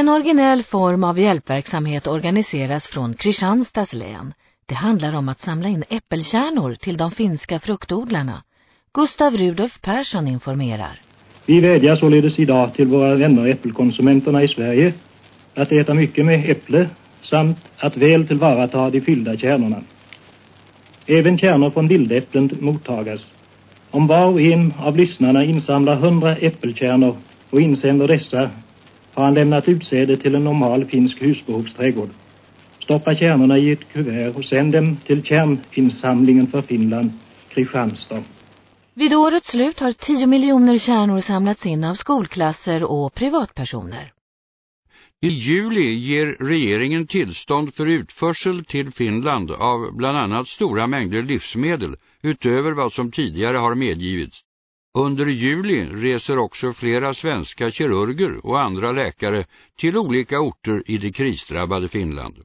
En originell form av hjälpverksamhet organiseras från Kristianstads län. Det handlar om att samla in äppelkärnor till de finska fruktodlarna. Gustav Rudolf Persson informerar. Vi vädjar således idag till våra vänner äppelkonsumenterna i Sverige att äta mycket med äpple samt att väl tillvarata de fyllda kärnorna. Även kärnor från vildäpplen mottagas. Om var och en av lyssnarna insamlar hundra äppelkärnor och insänder dessa har han lämnat utsäde till en normal finsk husbehovsträdgård. Stoppa kärnorna i ett kuvert och sänd dem till kärninsamlingen för Finland, Kristianstad. Vid årets slut har 10 miljoner kärnor samlats in av skolklasser och privatpersoner. I juli ger regeringen tillstånd för utförsel till Finland av bland annat stora mängder livsmedel utöver vad som tidigare har medgivits. Under juli reser också flera svenska kirurger och andra läkare till olika orter i det krisdrabbade Finland.